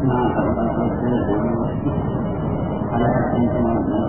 අනාත්මතාවය අනාත්මතාවය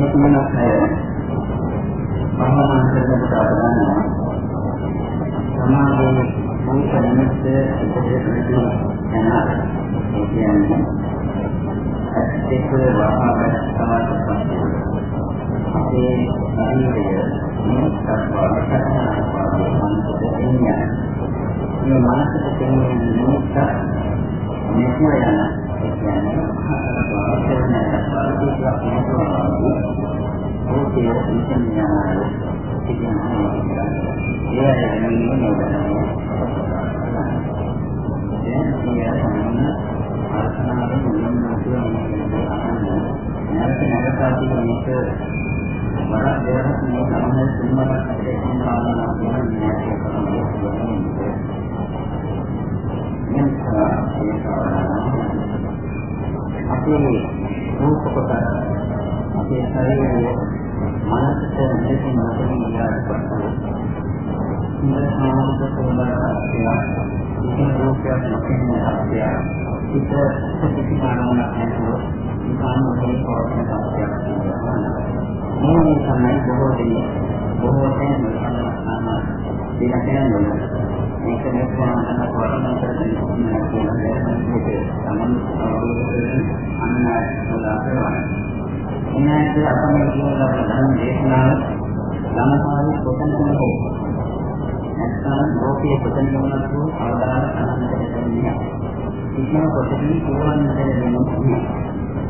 මේ තුනක් අය පහමාන්තරකට ගන්නවා. සමාගයේ පොතනමත් ඉතිරි වෙනවා. ඒ කියන්නේ ඇත්තට වහාගෙන තමයි පස්සේ ඒ ශරීරය මේකත් වලට මනසට දෙන්නේ. මේ මනසට දෙන්නේ මේක මේක අපේ රූප කොට අපේ ශරීරයේ මනසට මෙතන නැතිනම් Thank you. එනහට අපේ ජීවිතවල ධර්ම දේශනාව සමහරවිට පොතන්කම හෝ නැත්නම් ලෝකයේ පොතන්කමකට හෝ අවදාන අනන්තයට දෙන්නේ. ඉක්ම පොතකින් පුරවන්න දෙන්නේ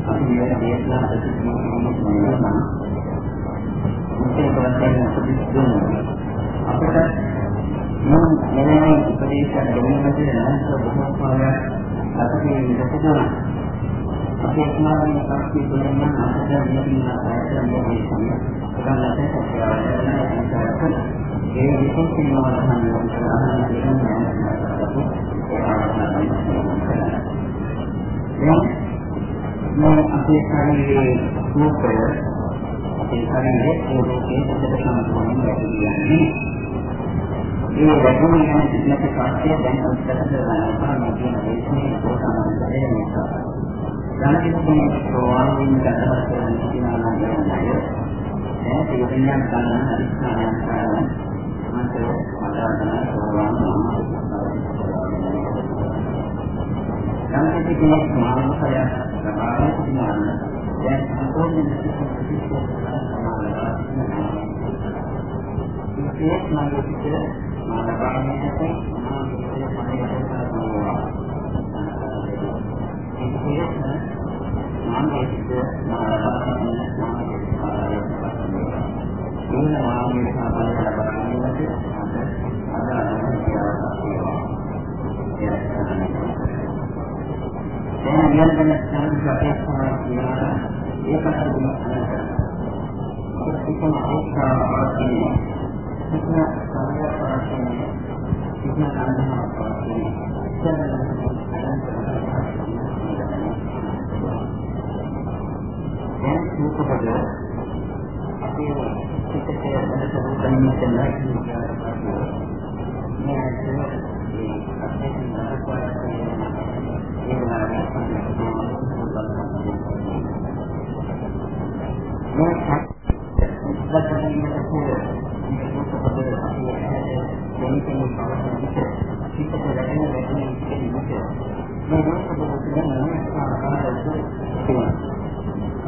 අපි මේ දේශනා ප්‍රතික්‍රමණය කරනවා. මේක තමයි ප්‍රතික්‍රමණය. අපිට මම මෙලෙම උපදේශයක් දෙන්න බැරි නම් බොහෝ කාලයක් අපේ ඉඳලා මේ වගේම යන සිද්ධාර්ථ සාක්ෂිය දැන් අත්දැක ගන්න පුළුවන් මේ දේශනාවේ කොටස තමයි ධනකිනේ සෝවාන් ගතව කරන සිනානා යනයි. දැන් තීරණයක් ගන්න අධිෂ්ඨානයක් කරන මත මතාන සෝවාන් යම් කෙනෙක් මානසිකයක් ලබාගෙන ඉන්නවා නම් දැන් සම්පූර්ණ සිතිවිලි මානසිකව මානසිකව පරිවර්තන කරනවා ඉතින් අන්න අපේ දැන් සූපපද අපේ සිිතේ වෙනසක් ගන්න කියලා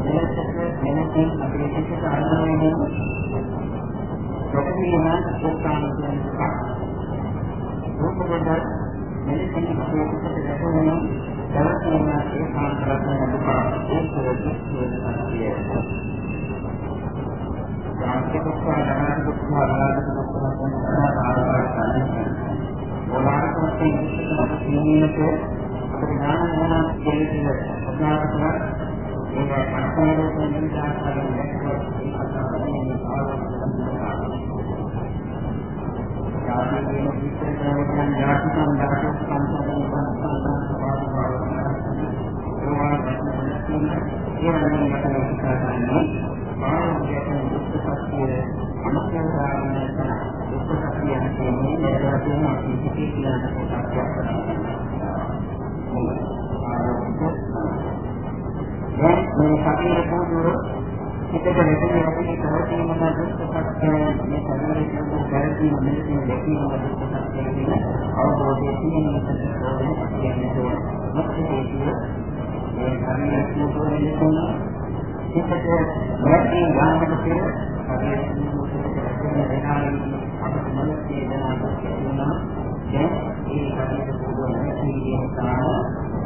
මෙලෙසට මෙලෙසින් අපේ සිත අරමුණේ ප්‍රතිවීම උත්සාහ කියන දුක. මොකද මෙලෙසින් අපේ සිත ගැටෙන පැවැත්ම ඒ කාරණා කියන දුක. ඒක දුක් යාන්ත්‍රික දැන් මේ කටියේ පොදුර හිතට ලැබෙන අපේ කවතිනම දුක්ඛ සත්‍ය මේ ශරීරයේ තියෙන වැරදි මෙලෙසින් දැකීම දුක්ඛ සත්‍ය කියන අවබෝධය තියෙන නිසා කියන්නේ මොකද හේතුව මේ ශරීරයේ තියෙන හිතට නැති ඥානක පෙර අපිට මොනවද දැනගන්න දැන් ඒ කටයුතු පුරුදු නැති කියන කාරණා ඒ දුක්ඛ ඥානයේ සදනසා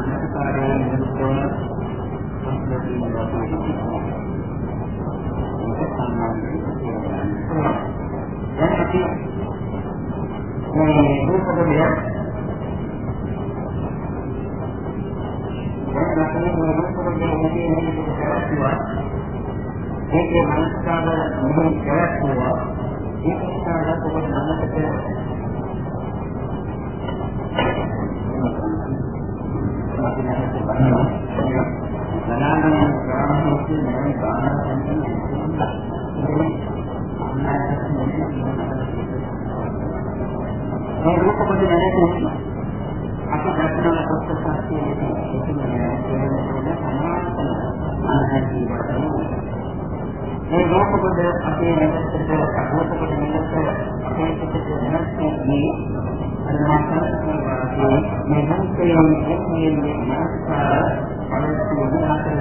ශරීරයේ ප්‍රාර්ථනා එක් සම්පූර්ණ මේ ශරීරයේ ප්‍රාර්ථනා එක් සම්පූර්ණ ඒ කාරණය අපිට මේක විශේෂ නාමයෙන් මේකයි අපිට මෙතන මේ කාරණය විශේෂ නාමයෙන් මේ කොනන කල්පනා කරනවා අපේ සත්‍යපත් දෙකක් අපේ පිටෙන් මෙහෙම පිටපැත්තේ පිටින් අපට මේක අර වෙනම අවස්ථාවේ මනසාරයකට තිබුණ මොකද අපිට පිටින් බව තේරෙනවා. ඒවටම බලන්න කපුල් හරියට අපේ අසහනයේ කටල තියෙන බව තේරෙනවා. මනසකාරයේ නිරුද්ධවන සංස්කෘතිය බව තේරෙනවා. ඒක සාමාන්‍යයෙන් තේරෙනවා. දැන් අපි මේ රූපකය දැන් අපි මේ රූපකය මොකද කියන්නේ ඒකේ මනස්කාර මොහොත කරක්වා ඒක නිසා ඔබ මනසට ග්‍රාමෝකේ මම ගානසෙන් ඒ රූප පොඩි නැරෙන්නේ අපි දක්වන කොටස සාක්ෂියේ ඒකම නෑ ඒක සමාන අනහදී වශයෙන් මේ රූපකද අපේ නැගකට රූපකද නැගකට අපේ පිටට වෙනස්කම්දී අරමාසාරකේ මේ රූපයෙන් එක්මියේ මාස්කාර අනුසු විනාශන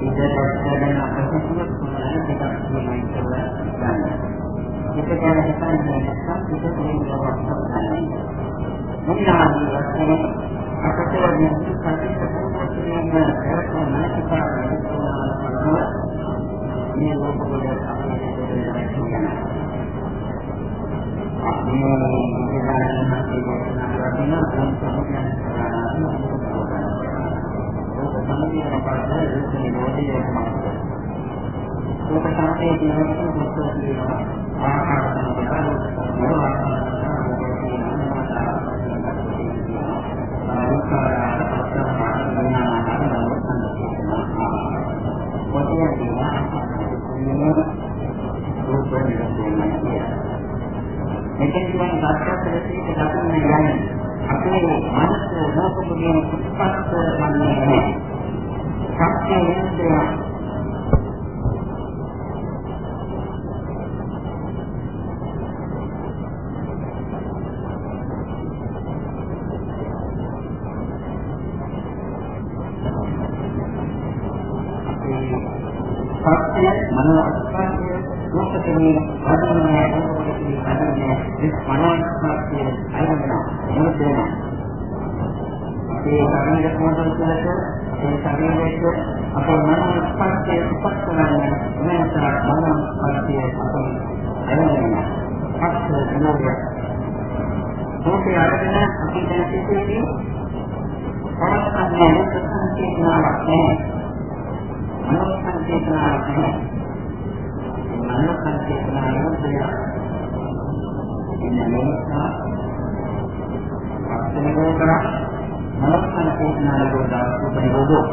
නැතික ඉතින් අපිට කොහොමද දෙකක් මේ කියලා ගන්න. ඒක ගැන හිතන්නේ නැත්නම් ඒක තේරුම් ගන්න. මොනවාද වශයෙන් අපිට මේ කටිට පොතේ කරන කියන මොකක්ද ඒක නිරෝධයේ මොකක්ද ඒක තමයි කියන්නේ මොකක්ද කියනවා ආකාර සංකල්ප මොනවා මෙතෙන් කියන සත්‍යත්වයේ දකින්න යන්නේ අපේ මනස නෝකපු කියන කුප්පස්ස මන්නේ ශරීර කොටසට ඒ ශරීරයේ අපේ මනෝ ස්පර්ශය උපස්තරන්නේ වෙනසක් මනෝ ස්පර්ශය අපේ අයිනවා අක්ෂර නෝය ඕකේ අරගෙන අපි දැන් සිටින්නේ පරස්පරයෙන් සංකේතනාවක් නැහැ මනෝ සංකේතනාවක් නැහැ මනෝ සංකේතනාවක් නැහැ ඉන්නේ නිසා අත්දැකීම කරා මනෝ සංකේතනාවක් දාපු පරිවෝධෝ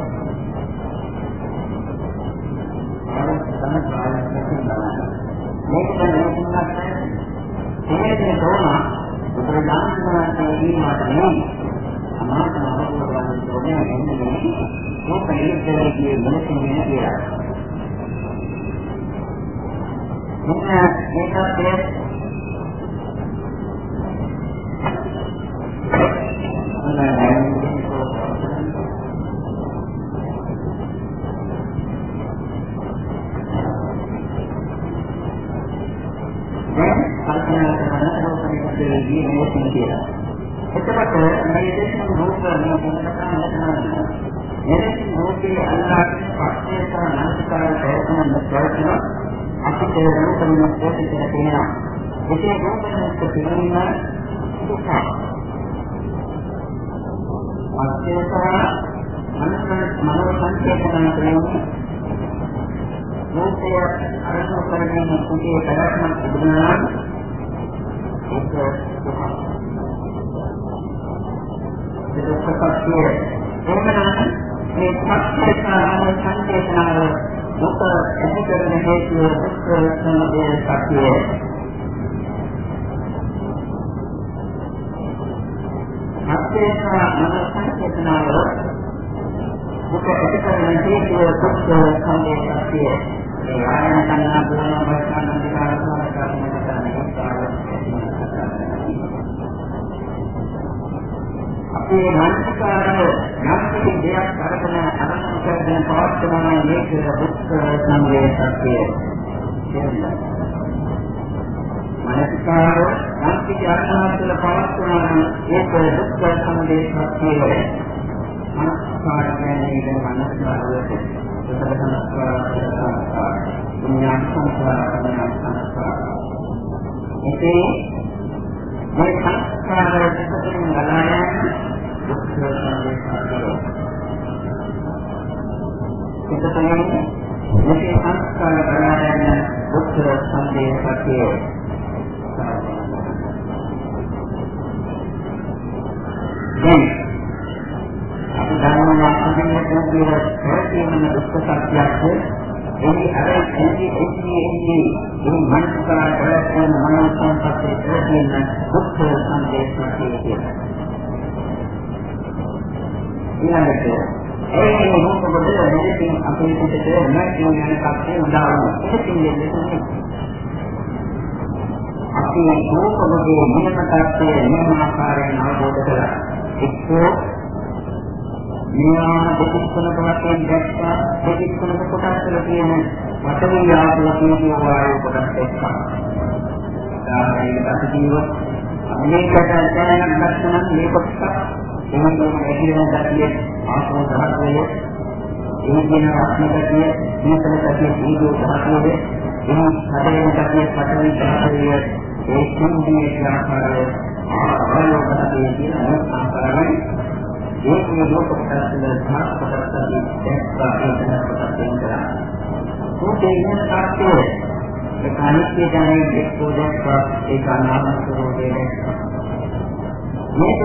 ආරම්භ තමයි ප්‍රායෝගිකව බලන්න මේක තමයි තේරෙන්නේ තෝරන බුදුරජාණන් වහන්සේ දීමට නෙවෙයි අමාතම අවබෝධ කරගන්න ඕනේ එන්නේ මේ පරිච්ඡේදයේ මොනකම කියලා. මෙන්න මේකත් දැන් රෝපණයකදී මේකෙන් කියලා. එතකොට මේ දේශන රූප මේ මොනකටද නැතනවා. එලෙස රූපේ අල්ලාහගේ පස්සේ කරන අන්තිකාර ප්‍රයත්න ප්‍රයත්න අපිට රූපෙන් පොතේ තියෙනවා. ඒකේ රූපෙන් තියෙනවා දුක. පස්සේ කරන මනෝ සංකේතන කරනවා. රූපය අරමුණු කරගෙන කුටියේ පැවැත්මක් තිබුණා නම් ඒක දුක. ඒක සත්‍යය. එහෙමනම් මේ සත්‍යතාවන සංකේතනාව දුක ඇති කරන හේතුව දුක් සමුදය සත්‍යය. සත්‍යතාවන සංකේතනාව දුක ඇති කරන හේතුව දුක් සමුදය සත්‍යය. ඒ ආයන කන්නා බුදුන් වහන්සේ අන්තිකාර අපේ මානසිකාරය යම් කිසි දෙයක් අරගෙන අරමුණු කරගෙන පවත්වනවා මේක දුක් සමුදය සත්‍යය. මානසිකාරය යම් කිසි අරමුණක් තුළ පවත්වනවා ඒක දුක් සමුදය සත්‍යය. මානසිකාරය කියන්නේ මානසිකාරය සතර සංස්කාර විඥාන සංස්කාර විඥාන සංස්කාර ඉතින් මේ සංස්කාර දෙකකින් ගලායන දුක් සංස්කාරය එතකොට මේ සංස්කාර ගලායන දුක් සංස්කාරය දැන් අපි දන්නවා අන්තිමට කියන ප්‍රතිමන දුක්ඛ සත්‍යයක් එනි අර එනි එනි එනි මේ මනසකාර ප්‍රයත්න මනෝ සංපස්සේ ප්‍රතින දුක්ඛ සංදේශය කියනවා ඊළඟට ඒ රූප කොට දෙකකින් අපේ පිටේ නැති වෙන කප්පේ උදාහරණ. එකකින් දෙන්නේ අපි රූප කොට මොනම තත්ත්වයේ මොනම ආකාරයෙන් අවබෝධ කළා එක්කෝ මේවා දෙකක්කනක වශයෙන් දැක්කා. දෙකක්කනක කොටස් වල තියෙන වටේ යාතුල කියන වායු කොටස් එක්ක. ධාරණයකට අසීවොත් මේකට දැනගන්න ලක්ෂණ මේ කොටස එහෙනම් ඇහිරෙන ගැතිය ආසෝ ධාතුවේ ඒ කියන රත්නකතිය දීපලකතිය දීගෝ ධාතුවේ එහෙනම් හදේන ගැතිය පටවි ධාතුවේ ඒ කුණ්ඩියේ ආකාරය ආයෝගතේ කියන ආකාරයෙන් ඒකේ ලෝක ප්‍රශ්න ධාත් ප්‍රශ්නදී දැක්වා ඒකන ප්‍රශ්න කරා. උදේ ඉන්න තාක්ෂේ ඒ අනිත්‍ය දැනෙන එක්කෝ දැක්වා ඒක නාම ස්වરૂපේ දැක්වා. මේකෙන් තමයි මේක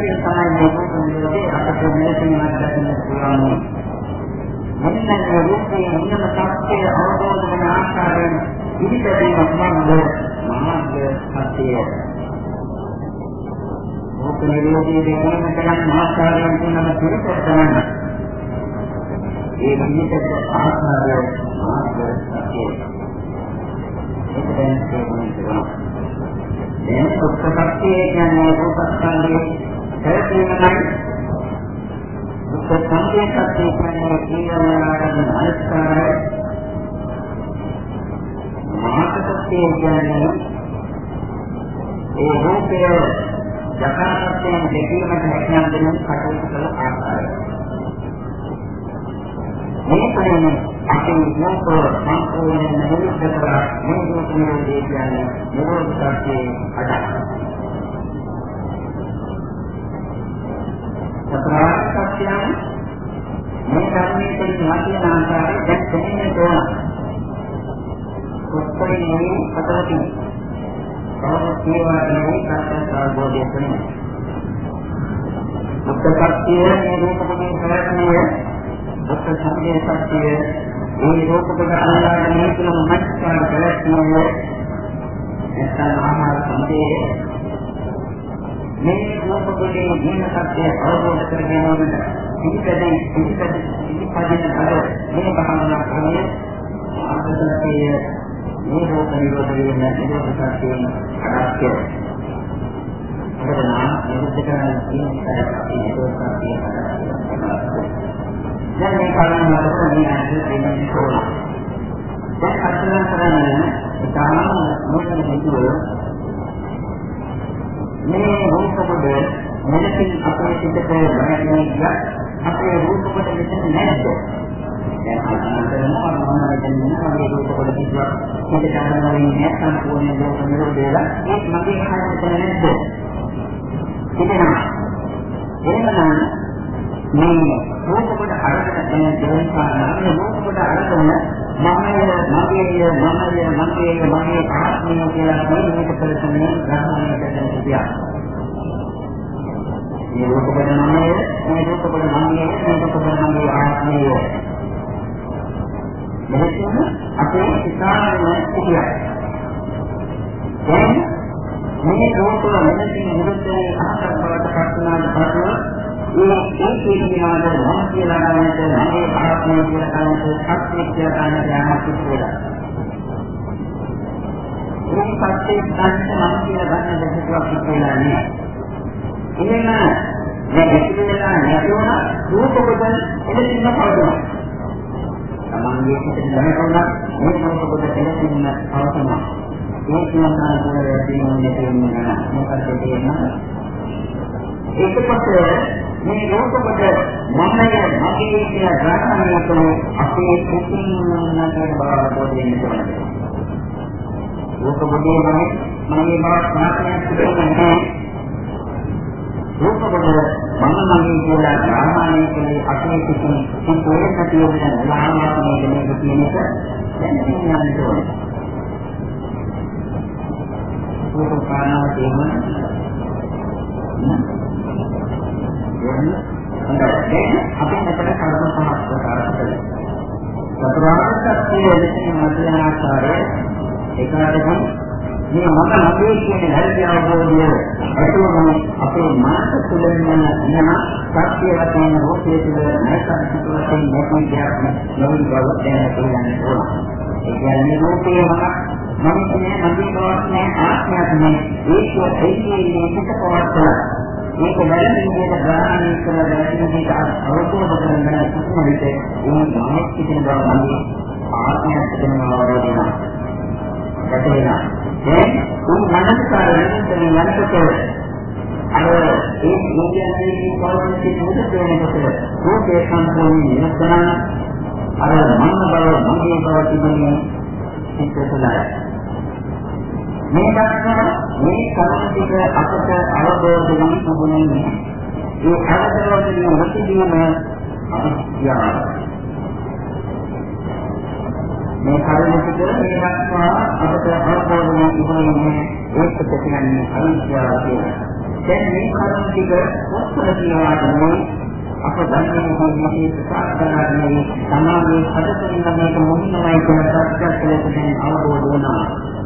නිරෝධේ අපට මෙලෙසින් අත්දකින්න පුළුවන්. මොන්නේ රූපේ මොනම තාක්ෂේ අවබෝධ වන ආකාරයෙන් ඉදිරියට මම මාර්ග සත්‍යය දුක් නිරෝධී දෙකම කරන ආකාරයෙන් තුනම පිළිපොත් කරන්න. ඒ විදිහට ආකාරය මාර්ගය ඒක දැන් තේරුම් දැන් සුත්තපක්තිය කියන්නේ රූපස්කන්ධයේ හැදීමයි දුක්ඛ සංකේතය කියන්නේ ජීවනාරණ අනිස්කාරය මහත්කත්වය කියන්නේ ඒ රූපය යථාර්ථයෙන් දෙකීමට හැකියාව දෙන කටයුතු කළ ආකාරය. මේ කියන්නේ අපේ රූප සම්පූර්ණ නිරුද්ධ කරලා මේ රූප නිරෝධය කියන්නේ නිරෝධ සත්‍යයේ අඩක්. මේ ධර්මයේ තියෙන වාක්‍යන ආකාරය දැන් දෙන්නේ තෝරන. උත්තරේ නෙවෙයි අතලකින්. කවුරුත් කියවා නෙවෙයි සත්‍ය අවබෝධය කරනවා. උත්තරපත්තිය මේ රූපකෝණේ ප්‍රයත්නය උත්තර සම්පේ සත්‍යය මේ රූපකෝණ අල්ලාගෙන මේ තුනම මච්චාර ප්‍රයත්නය එතන ආහාර සම්පේ මේ රූපකෝණේ මේ සත්‍ය අවබෝධ කර ගැනීමට පිටදී පිටදී පිටපදින අර මේ භාවනා ක්‍රමයේ ආදර්ශයේ මේ රෝග නිරෝධ වෙන නිරෝධ සත්‍යයෙන් අරක්ය. එතන නිරුද්ධ කරන තියෙන අපි නිරෝධ සත්‍යය දැන් මේ කාරණාවට මේ අද දෙන්නේ කොහොමද? දැන් අත්දැක කරන්නේ ඉතාම මොකද හිතුව මේ රූප කොට මෙලෙසින් අපේ සිතට දැනෙන්නේ අපේ රූප කොට මෙතන නැද්ද? දැන් කල්පනා කරනවා මම හිතන්නේ මගේ රූප කොට කිව්වා මේක තමයි නැත්නම් සම්පූර්ණ ලෝක නිරෝධයලා ඒක මගේ කාර්යයක් නැද්ද ඉතින් එහෙනම් මේ රූප කොට අරගෙන තියෙන දේශනා නම් රූප කොට අරගෙන මමයේ මගේය මමයේ මගේ මගේ ආත්මය කියලා මේක කරන්නේ ග්‍රහණය කරන විදිය. මේ රූප කොට මමයේ මේ රූප කොට මගේ මේ රූප කොට මගේ ආත්මය මෙහෙම අපේ සිතාරණ සිටියා. දැන් මේ රෝග වෙනසින් විරුද්ධව අහකට බවට පත් වුණාට පසු ඒ ඒ කියනවාද මම කියලා ගන්නට මගේ ආත්මය කියලා ගන්නට සත්‍ය කියලා ගන්නට යමක් කියලා. මේ සත්‍ය ගන්නට මම කියලා ගන්න දෙයක් කියලා නෑ. එහෙම මේ ඇතිවෙලා නැතුණ රූප කොට එලෙසින්ම පවතිනවා. තමන්ගේ හිතේ දැනගන්න මේ මොකද තේරෙන්න අවසන ඒ කියනවා කියන්නේ තියෙනවා මොකද තේරෙන්නේ ඒකපත් මේ රෝගපද මමයේ මගේ කියන ග්‍රහණය කරන අපේ කුසින් නතර බව දෙන්නේ රෝගපදේ මම මගේ බව ප්‍රාර්ථනා කරනවා රූපවල මම මගේ කියලා ග්‍රහණය කළේ අපේ සිතින් සම්පූර්ණ කටියෙන ලාභාත්මක මේක කියන එක දැන් කියන්න ඕනේ. රූප කාරණා තේම හොඳයි. අපි මෙතන කර්ම පහක් ප්‍රකාශ කළා. චතුරාර්ය සත්‍ය ලෙසින් මධ්‍යම ආකාරය ඒකාදකම් මේ මම මගේ කියන හැටි අවබෝධය ඇතුළම අපේ මනස තුළින්ම යන සත්‍ය වශයෙන් රූපයේ තුළ නැත්නම් සිතුවකින් නැති දෙයක් නොවි බව දැන ගන්න ඕන. ඒ කියන්නේ රූපේ මම මම කියන්නේ මගේ බවක් නෑ ආත්මයක් නෑ. ඒක ඒකේ මේක පවත්තා ඒක වැරදි විදිහට ග්‍රහණය කරන වැරදි විදිහට අවබෝධ කරගන්න කිසිම විට ඒ මම කියන බව මගේ ආත්මයක් වෙනවා වගේ වෙනවා. දැන් උන් මනසකාර වෙනතන යනකොට අර ඒ කියන්නේ පොලිසි මුදට වෙනකොට රූපේ සම්පූර්ණ වෙනසන අර මන බව මගේ බව තිබෙන්නේ සිත්තුලයි මේ දක්වන මේ කරුණ ටික අපට අවබෝධ වී තිබුණේ ඒ අවබෝධයෙන් මුතිදීම අවශ්‍යයි මේ කරුණට මේ දක්වා අපට අවබෝධ වෙන ඉබේන්නේ ඒක කියන්නේ අවිද්‍යාව කියලා. දැන් මේ කරුණ ටික ඔස්සල කියලාට නෙවෙයි අප දන්නේ මොකක්ද ප්‍රකාශ කරන්නේ සමාජයේ හදතුලින් මේක මොහිනමයි කියන ප්‍රත්‍යක්ෂ ලෙස අවබෝධ වුණා.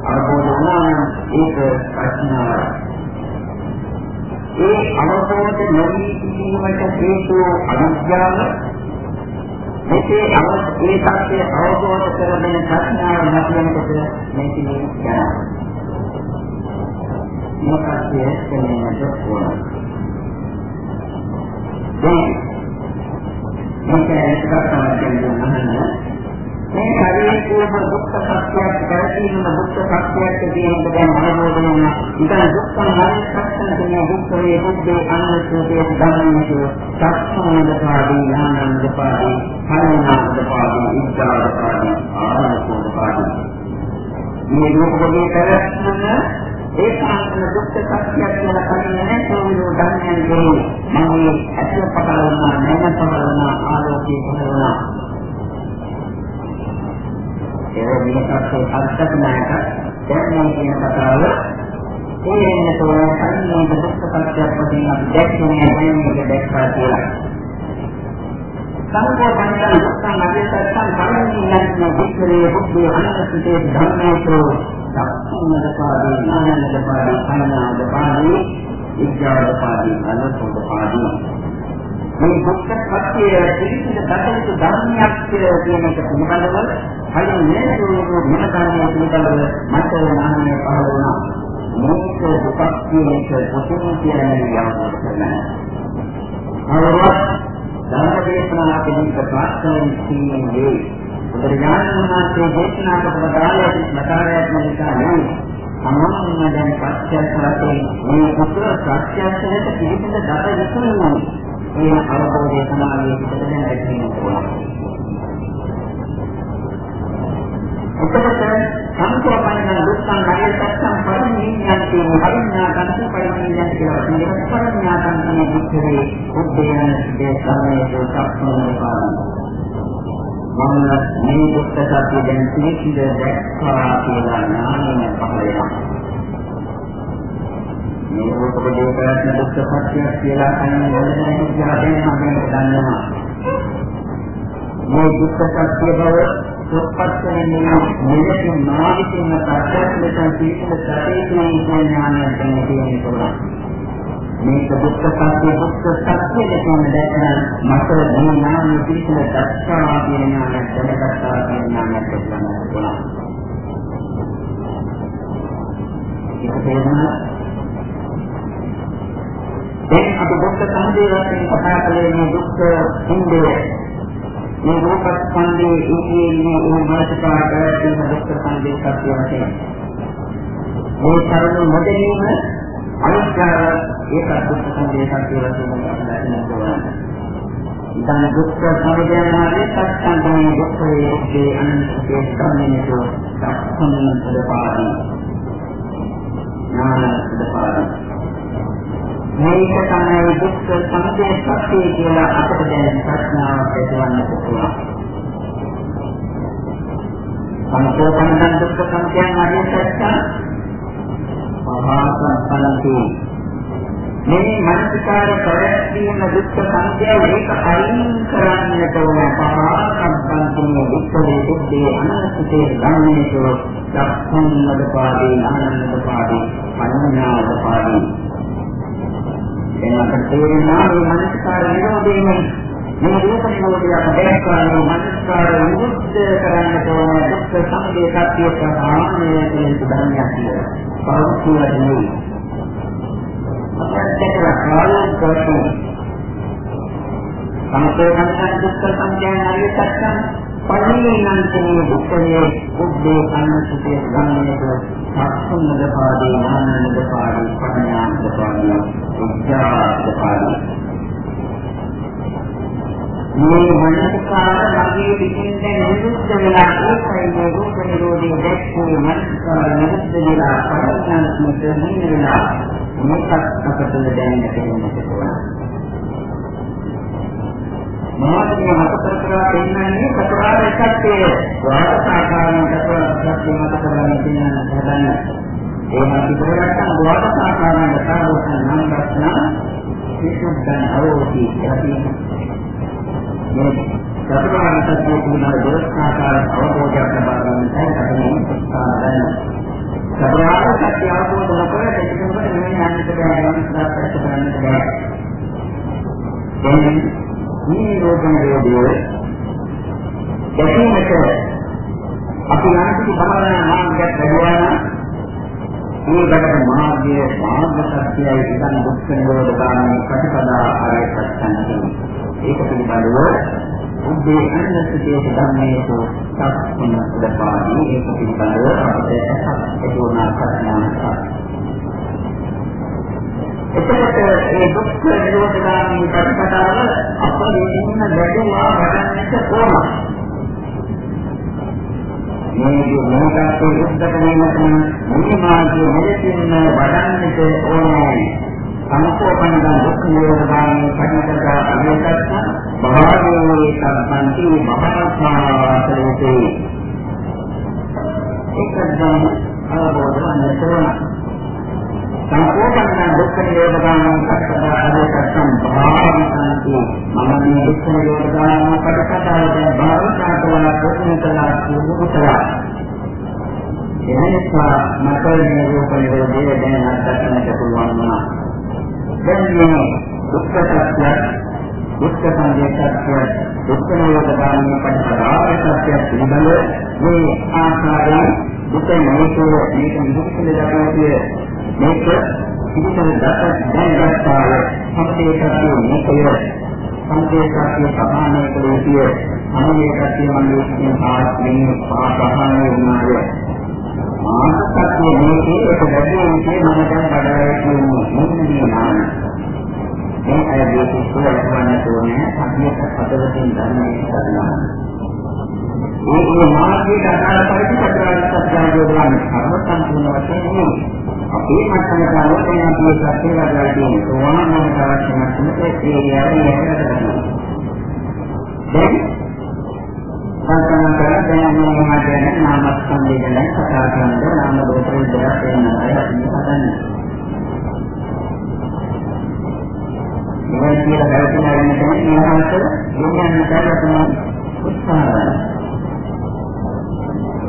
අවබෝධ වුණා නම් ඒක ප්‍රශ්නාවක්. ඒ අවබෝධ නොවී සිටීමට හේතු අවිද්‍යාව මේකේ ඒ සත්‍ය අවබෝධ කරගෙන ප්‍රඥාව නැතිවෙනකොට මේක යනවා. මොකක්ද කියන්නේ ඕන. දැන් මේක එකක් තමයි කියන්නේ මේ ශරීරයේ තියෙන දුක්ඛ සත්‍යයක් දැකීම දුක්ඛ සත්‍යයක් කියන දැන් අවබෝධ වෙනවා. ඉතින් දුක්ඛ මානසිකයන් කියන දුක්ඛයේ බුද්ධේ අනුසෝතේ ධර්මයේ සත්‍යමදපාදී ඥානන්දපාදී හරිනාන්දපාදී ඉච්ඡාදපාදී ආනන්දපාදී මේ රූපකෝණේ කරස්න ඒකාන්ත දුක්ඛ සත්‍යයක් කියලා කියන්නේ සෝවිනෝ ධර්මයන්ගේ මගේ ඇතුළ පහළ වුණා නැවත පහළ වුණා ආලෝකයේ පහළ වුණා. ඒ විකල්පයේ අර්ථක නැක දැන් මේ කියන කතාව තේරෙන්න තෝරන සංයෝග දුක්ඛ සත්‍යයක් වශයෙන් අපි දැක්කේ නැහැ දැක්කා කියලා. සංකෝපණය දුක්ඛං අධිසත්තං පරිණියන්න වික්‍රේ බුද්ධි අනන්තේ ධම්මේසෝ සම්මදපාදී ඥානදපාදී අනනාදපාදී විද්‍යාදපාදී අනසෝදපාදී මේ දුක්ඛ සත්‍යය පිළිසින දතයුතු ධර්මයක් කියලා කියන එක පිළිබඳව කලින් නේදෝ මනකාරණය පිළිබඳව මට නාමය පහළ වුණා. මේක දුක්ඛ කියන එක පොතේ කියන්නේ යවන්න කරනවා. අවරවත් ධර්ම දේශනා පිළිබඳ ප්‍රාර්ථනා කියන්නේ බුදුරජාණන් වහන්සේ දේශනා කොට දාලා මතාරයක් නිසා නෙවෙයි. සම්මන්න දැන් පත්‍යස්වතේ මේ පුත්‍ර ප්‍රත්‍යක්ෂයට පිළිබඳ දත විසුරුනවා. මේ අවබෝධය සමාධිය පිටට දැන් ඇතිවෙන්න ඕන. එතකොට සංකෝපන දුක්ඛං හරිය සත්‍යං පරිණියන්ති හරිඥාතං පරිණියන්ති කියලා කියනවා. පරිඥාතං කියන විස්තරේ උද්දේශන දේශනාවේ සත්‍යමය පාඩම. මම මේ දුක්ඛ සත්‍ය දැන් පිළිසිඳ දැක්කා කියලා ඥානයෙන් පහළ වෙනවා. මේ රූපකදී ප්‍රයත්න දුක්ඛ සත්‍යයක් කියලා කියන්නේ මොනවද කියලා දෙන්නා මේක දන්නවා. මේ දුක්ඛ සත්‍ය බව සුප්පත්තනේ මෙලෙසින් නාවිතින ප්‍රත්‍යක්ෂයෙන් තීක්ෂණ සැපේතුයි ඥානය ගැන කියන්නේ කොහොමද? මේක දුක්ඛ සත්‍ය දුක්ඛ සත්‍ය දෙකම දැක්කම මට මේ නාමයේ තීක්ෂණ දක්ෂා කියන ඥානය දැනගත්තා කියන ඥානය දෙන්න පුළුවන්. ඒක තේරුණා දැන් අපි දුක්ඛ සමුදය වශයෙන් කතා කළේ මේ දුක්ඛ හිඳය. මේ රූප ස්කන්ධයේ ඉන්නේ මේ මානසිකාර කරගෙන දුක්ඛ සමුදය සත්‍ය වශයෙන්. මේ තරම මොදෙනීම අනිත්‍යව ඒක දුක්ඛ සමුදය සත්‍ය වශයෙන් අපිට ඕන. ඉතින් දුක්ඛ සමුදය මාර්ගයේ සත්‍යන්තමේ දුක්ඛයේ ඔබේ අනිත්‍යයේ ස්කන්ධයේ සත්‍යමය පදපාදී. නාන පදපාදී. මේක තමයි දුක්ඛ සමුදය සත්‍ය කියලා අපිට දැන් ප්‍රශ්නාවක් ඇතිවන්න පුළුවන්. සංකෝපන දුක්ඛ සමුදයන් ආදී සත්‍ය මහාසම්පන්නති මේ මනසිකාර ප්‍රවැත්වීම දුක්ඛ සමුදය ඒක අයින් කරන්නට ඕන පහාසම්පන්නති දුක්ඛේ දුක්ඛේ අනන්තේ ධම්මේසෝ සක්ඛන්නදපාදී ආනන්දපාදී පඤ්ඤාදපාදී දැන් අපට තේරෙනවා මේ මනස්කාර නිරෝධයෙන් මේ රූප නිරෝධය අපදේශනා මනස්කාර නිරුද්ධ කරන්නට ඕන දුක්ඛ සමුදය සත්‍ය ප්‍රහාණය කියන ධර්මයක් කියලා. පෞද්ගලික නෙවෙයි. අපට කාලයක් ගන්න. සම්පූර්ණ දුක්ඛ සංඥානය සත්‍යම් පරිණාමයේ දුක්ඛයේ උද්දේ අනුසුතේ ගන්නේක සත්සන්නද පාදී ඥානනද පාදී පඥානද පාදී විද්‍යාද පාදී. මේ මනසකාර මගේ පිටින් දැන් නිරුද්ධ වෙලා ඒකයි මේ රූප නිරෝධයේ දැක්කේ මනසකාර නිරුද්ධ වෙලා පරිණාමයට හිමින වෙලා මොකක්ද අපට දැනෙන්න තියෙන්නේ කොහොමද මාර්ගය හතර කරලා පෙන්වන්නේ චතුරාර්ය සත්‍යය. වාසාකාරයෙන් චතුරාර්ය සත්‍ය මත කරගෙන තියෙන හදන්න. ඒ මාර්ගය කරගත්තා වාසාකාරයෙන් සාරෝසන නම් රත්න විසුද්ධං අවෝති යති. මේ චතුරාර්ය සත්‍ය පිළිබඳ දොස්කාකාර අවබෝධයක් ලබා ගන්නයි අපි උත්සාහ කරන්නේ. චතුරාර්ය සත්‍ය අවබෝධ නොකර දෙකකට මෙන්න යන්නට බැහැ යන මේ රෝපණයේදී දැකීමට අපි යනකී භවනා මාර්ගයක් ලැබුවා නම් මේ බඩට මාර්ගය මාර්ග සත්‍යය ඉදන් දුක්ඛ නිරෝධ ගාමී ප්‍රතිපදා ආරය සත්‍යන්ති ඒක පිළිබඳව උද්දේ අන්නසිතේ ධම්මේසු සත්‍යන උදපාදී ඒක පිළිබඳව අපට සත්‍ය දුනා ප්‍රඥාවක්. එතකොට මේ දුක්ඛ නිරෝධ ගාමී ප්‍රතිපදාව අපේ ඉන්න ගැටුමා වඩන්නට ඕන මේ මොහොතේ උද්දක වීමට මුනි මාර්ගයේ මෙලෙසින් වඩන්නට ඕනේ. සංකෝපන දුක් නිරෝධාන පටිච්චක අධිකත්ත භාවයේ සම්පන්ති මහාත්මාවතරේ ඒකදම අවබෝධ නිරෝධ ගාමී පටිපදාව සත්‍ය පිළිබඳ මේ ආකාරයෙන් දුක මොහොතේ මේක නිරුක්ති දක්වන්නේ මේක පිළිතර දත දැනගත්තාය. සම්පේ සත්‍ය මේකය. සම්පේ සත්‍ය සමානය කළේ අනේ කතිය මන්නේ ආත්මේ පාපහානේ වුණාය. මානසිකත්වයේ මේකේ එක දැඩියෙන් මම දැන් බඩාරේ කියන්නේ මොන්නේ නාම. මේ අය මේක සුවල්පන්න තෝරන්නේ අභියක පදවතින් ධර්මයේ කරනවා. මේ මාර්ගයට අදාළ පරිදි චතුරාර්ය සත්‍ය අවබෝධ කරගන්න සම්පූර්ණ වශයෙන් අපේ මට්ටමට ආවොත් අපි සත්‍ය වලදී තියෙන සෝවාන් අවශ්‍ය මට්ටමට ඒ යන්නේ යන්නේ දැන් කල්පනා කරලා දැන් මේ මාතෘකාවේ නාමස්කන්ධය ගැන කතා කරනකොට නාම රූප දෙයක් වෙනවා අපි හදන්නේ. මේ කියලා කල්පනා කරන කෙනෙක් මහාස විඥාන කරලා උත්සාහ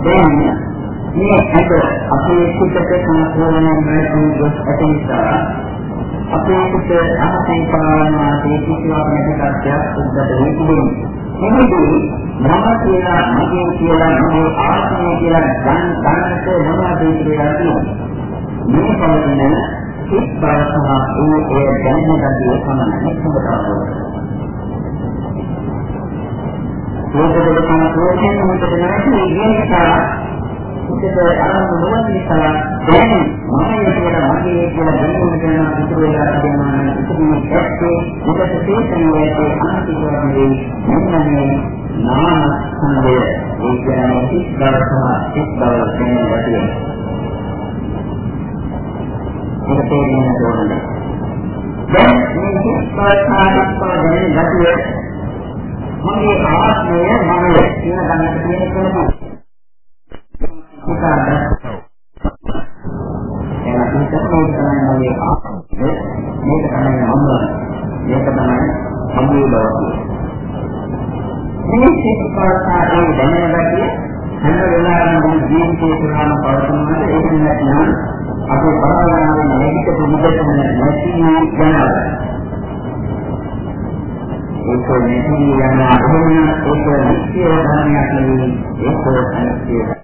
දැන් මේ අද අපේ කුටක සම්පූර්ණ වෙන දුක් ඇති නිසා අපේ කුට අහසේ පානවා ඒ කිසිවක් නැති තත්ත්වයක් උද්ගත වෙන්නේ. එනිදී මම කියලා මගේ කියලා මගේ ආත්මය කියලා ගන්න ගන්නට මොනවද කියලා කියනවා. මේ පවතින සිත් බව සහ ඒ ඒ දැනෙන ගතිය සමානයි සම්බතවෝ. ඒකද තමයි ප්‍රෝෂයෙන් මොකද නැති ඉගෙනලා උදේට ආරම්භ නොවන නිසා දැන් මම ඒකට මගේ කියලා දැනුම කරන ඉතුරු වෙලා තිබෙනවා නම් ඉතින් ඒකේ මොකද තේසෙන්නේ අන්තිමවදී මෙන්න මේ නාම සංදය ඒ කියන්නේ සිත් බව සහ සිත් බව කියන ගැටිය. ඒක තේරෙන්න ඕනේ. දැන් මේ සිත් බව සහ සිත් බව කියන ගැටිය මගේ ආත්මය මම කියන ගන්නට තියෙන කෙනෙක්. නිත්‍ය ධර්මයක් නෙවෙයි ඒක අනිත්‍යයි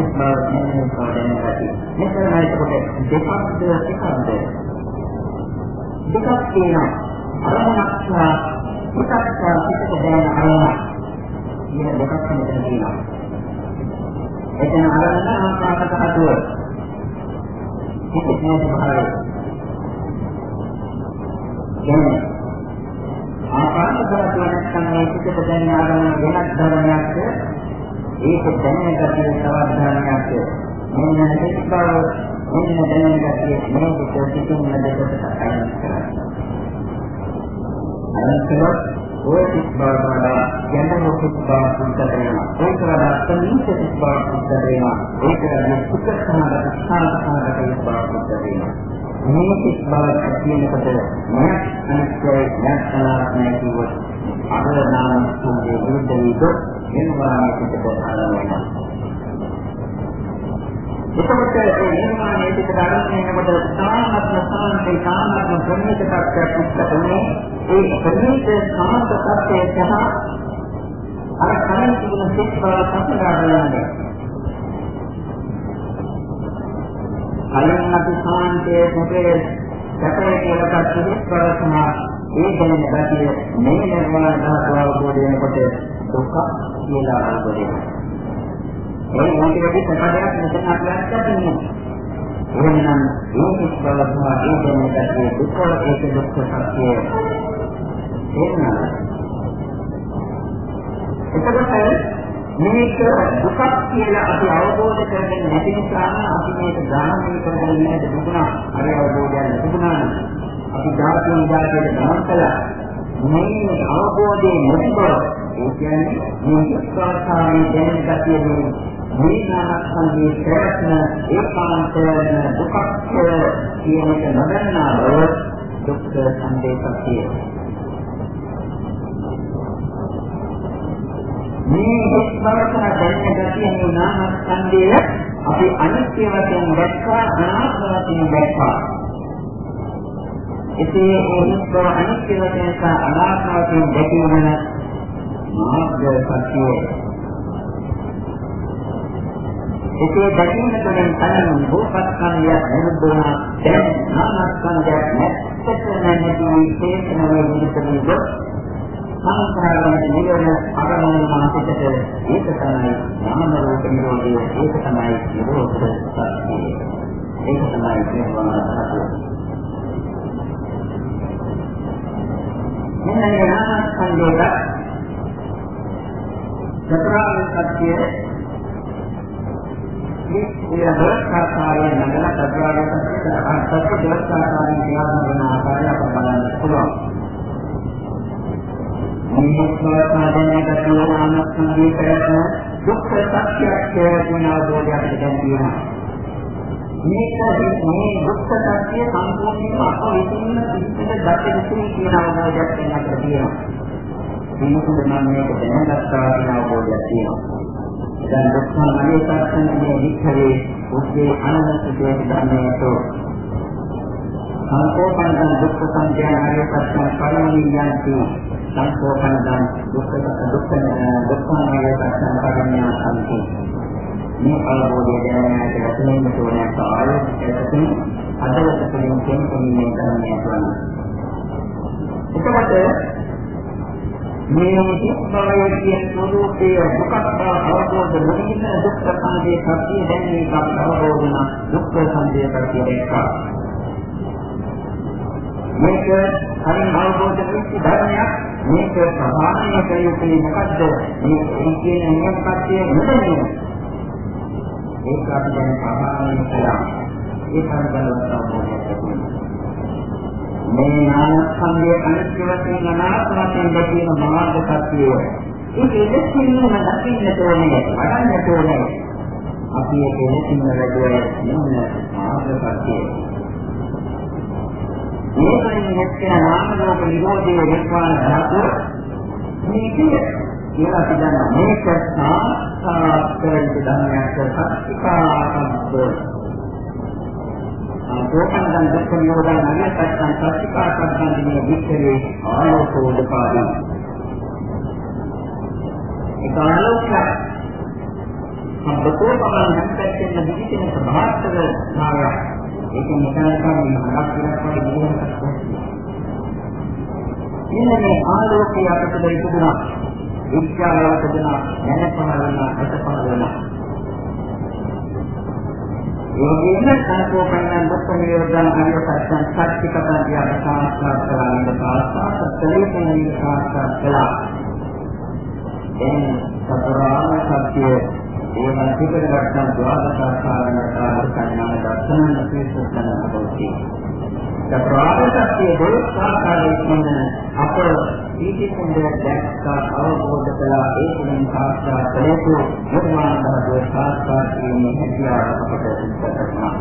මෙන්න මේ බව මෙන්න මේ බව දැනගන්න. මෙතනයි කොට දෙකක්ද එකක්ද? දෙකක් තියෙනවා. අරමුණක් සහ පිටක් සහ පිටක දැන අරමුණ. මේ දෙකක් මෙතන තියෙනවා. එතන අරමුණ ආකාරකට හදුව. මේක තමයි කියන්නේ ආකාරකට නැත්නම් මේ පිටක දැන අරමුණ වෙනත් ධර්මයක් ඒක දැනගatiya සවධානයක් මෙන්න හිත බව මෙන්න දැනගatiya මේක කොටින් නදකට අයින් කරනවා අයින් කරොත් ඔය සිත් බවලා ගැඹුරු සිත් බව පුරුදු වෙනවා. ඒක වඩා සමීප සිත් බව පුරුදු වෙනවා. ඒක වඩා සුඛ සමාධි සාධකාරක සිත් බව පුරුදු වෙනවා. මේ සිත් බව කියනකොට මම අනිත්‍යයි නැත්නම් කිව්වොත් අරනාම සම්පූර්ණ විරුද්ධ වීද එනවා පිටට හරවනවා. එතකොට ඒ නිර්මාණය පිට ධර්මයෙන්කොට සාමත්ම සාන්තේ සාමත්ම ප්‍රණීත tattයක් උත්පන්නේ ඒ ප්‍රණීත සාන්ත tattය සහ අර කලින් තිබුණ සිත් බව සම්පූර්ණයෙන්ම කලින් අපි සාන්තයේ මොකේ සැපේ කියලා සිත් බව සහ ඒ දැනෙන ගැතිය මේ නිර්මාණ ධාතුව අවබෝධ වෙනකොට දුක කියලා අවබෝධ වෙනවා ඒ මොකදදී සමාදයක් මෙතන අපලක් තියෙනවා. එහෙනම් මේ කිස්බලස්මා ඒ දෙන්නට දුක ඒක දුක් සත්‍යය. එහෙනම් එතකොට මේක දුකක් කියලා අපි අවබෝධ කරගෙන නැති නිසා අපි මේක ග්‍රහණය කරගෙන ඉන්න දුකුණා අර අවබෝධයක් තිබුණා නම් අපි ධාතුන් ධාතුවේ ගමන් කළා මේ අවබෝධයේ නැති බව ඒ කියන්නේ මේ ස්වාස්ථාවේ දැනෙන ගැතියෙන්නේ විඥානස්කන්ධයේ ප්‍රයත්න ඒකාන්තයෙන් දුක්ඛ කියන එක නොදන්නා බව දුක්ඛ සංදේශය. මේ දුක්ඛවචන දැනෙන ගැතියේ නාමස්කන්ධය අපි අනිත්‍ය වශයෙන් දැක්කා අනාත්ම වශයෙන් දැක්කා. ඉතින් ඒ දුක්ඛ අනිත්‍ය වශයෙන් සහ අනාත්ම වශයෙන් දැකීම මාර්ග සත්‍යය ඒකේ දැකීම තුළින් තමයි රූපස්කන්ධය නිරුද්ධ වුණා. දැන් නාමස්කන්ධය නැත්තේ නැති විශේෂණවල විදිහට සංස්කාරවල නිවන අරමුණු මානසිකට ඒක තමයි නාම රූප නිරෝධය. ඒක තමයි නිරෝධ සත්‍යය. ඒක තමයි නිර්වාණ ධාතුව මෙන්න මේ නාමස්කන්ධයට චතුරාර්ය සත්‍යය මේ දවස්කාරයෙන් නගලා සත්‍යාවකට අත්‍යවශ්‍ය දවස්කාරයෙන් ක්‍රියාත්මක වෙන ආකාරය අප බලන්න පුළුවන්. මේ ස්වභාවයෙන් ගතියන අනස්සන්දී කරන දුක්ඛ සත්‍යයක් කියන අවබෝධයක් දැන් තියෙනවා. මේක මේ දුක්ඛ සත්‍ය සම්පූර්ණයෙන්ම අප විසින්ම පිළිපද දත යුතුයි කියන අවබෝධයක් වෙනකට තියෙනවා. මේක නම් මේක දැනගත්තා කියන අවබෝධයක් තියෙනවා. දැන් දුක්ඛ අනිත්‍යත්වයේ වික්ඛවේ උද්දී අනන්තයේ ධර්මයේතෝ සංකෝපනං දුක්ඛ සංඛ්‍යාය පස්සං පරමියන්ති සංකෝපනං දුක්ඛ දුක්ඛ දුක්ඛාය පස්සං පරමියන්ති මේ අවබෝධය දැනගන්නට වශයෙන් තෝරන කාලයකදී අදවස තුළින් කෙනෙකුගේ ධර්මය කරනවා එතකොට මේ සිත්බවය කියන ස්වરૂපයේ දුක්ඛ අවබෝධ නොවන දුක්ඛ සංදේ සත්‍ය දැන් මේක අවබෝධ වෙන දුක්ඛ සංදේ සත්‍ය දෙක. මේක හරිය අවබෝධ වෙච්ච ධර්මයක් මේක ප්‍රධානම කයුත්තේ මොකද්ද? මේ කියන නියමකත්වයේ නෙමෙයි. ඒක අපි දැන් ප්‍රධානම කියලා. ඒකම බලවත් අවබෝධයක් ලැබෙනවා. මේ නාමස්කන්ධය අනිත්‍ය වශයෙන් අනාත්ම වශයෙන් දැකීම මාර්ග සත්‍යය. ඒක එලෙසින්ම දකින්නට ඕනේ, වඩන්නට ඕනේ. අපි ඒක එලෙසින්ම වැඩුවේ නම මාර්ග සත්‍යය. මේකෙන් නැත්නම් නාම රූප නිරෝධයේ නිර්වාණ ධාතුව මේක කියලා කියනවා මේක සාස්ත්‍රාත් කරන ධර්මයක් සත්‍යිකාසම්බෝධ සෝපන්දන් දුක්ඛ නිරෝධය නගතයන් සත්‍යිකාසං දිනේ විච්චේ ආලෝකෝදපාදී ඒක ආලෝකය සම්බතෝ පමණ හැම්පැත්තෙන් දිවිතන සභාස්තර නාය ඒක නිකායකම මහත් විරක් වගේ දිනකට මෙන්න මේ ආලෝකය අපිට ඉදුණා විද්‍යාවට දෙන දැන පහළ වෙන අත පහළ වෙනවා යෝගීන සංකෝපන දුක්ඛ නිරෝධන අරිය සත්‍යං සත්‍යිකතං කියන සාස්ත්‍රාත් කරන පාස්සා සත්‍යයෙන් සාස්ත්‍රාත් කළා. එන් සතරාම සත්‍ය ඒවන් පිටට ගන්න ද්වාදශාකාරණ කාර්ය කන්නාන දර්ශන නැතිසුත්තන අපෝති. ප්‍රාණශක්තිය දොස් ආකාරයෙන් අප ඊටිකුන්ද දැක්කා අවබෝධ කළා ඒ තුලින් සාක්ෂාත් කළේතු නිර්වාණ ධර්මයේ සාක්ෂාත් කිරීමේ හැකියාව අපට සිද්ධ කරනවා.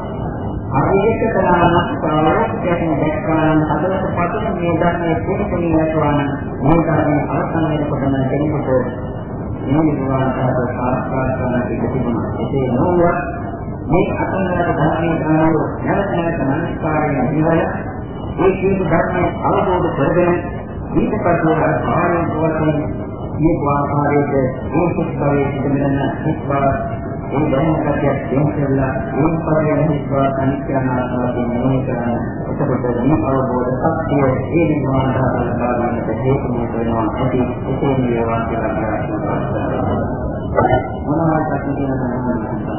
අරියක කලාවක් කියන දැක්කාන හදවත පතුන මේ ධර්මයේ පුරුතුණිය නැතුවන මේ ධර්මයේ අවසන් වෙනකොටම දෙන්නකොට මේ නිර්වාණ ධර්ම සාක්ෂාත් කරන එක තිබුණා. ඒකේ නෝවත් මේ අතනකට ධර්මයේ ආනෝ නැවත නැවත මනස්කාරයෙන් ඉවර ඒ කියන ධර්මයේ අවබෝධ කරගෙන ඊට පස්සේ ආරම්භ වශයෙන් මේ ආකාරයට ඒ සුද්ධයේ සිදුවෙන හිස්වා ඒ දැනගතියක් දෙන්නලා ඒ පරිවෙන හිස්වා අනිත්‍යනාසාවෙන් මොනේ කරන එතකොට මේ අවබෝධ ශක්තිය ඒ නිර්වාණ ධර්ම ලබාගන්නට හේතු වෙනවා. ඇති එසේ වේවා කියලා කියනවා මොනවද කියන